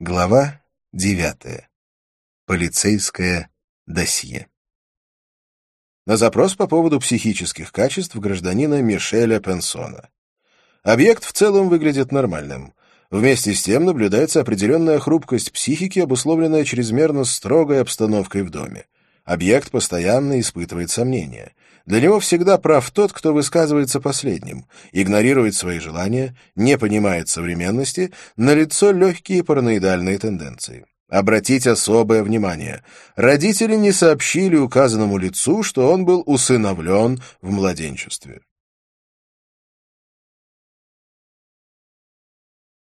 Глава девятая. Полицейское досье. На запрос по поводу психических качеств гражданина Мишеля Пенсона. Объект в целом выглядит нормальным. Вместе с тем наблюдается определенная хрупкость психики, обусловленная чрезмерно строгой обстановкой в доме. Объект постоянно испытывает сомнения. Для него всегда прав тот, кто высказывается последним, игнорирует свои желания, не понимает современности, налицо легкие параноидальные тенденции. Обратить особое внимание. Родители не сообщили указанному лицу, что он был усыновлен в младенчестве.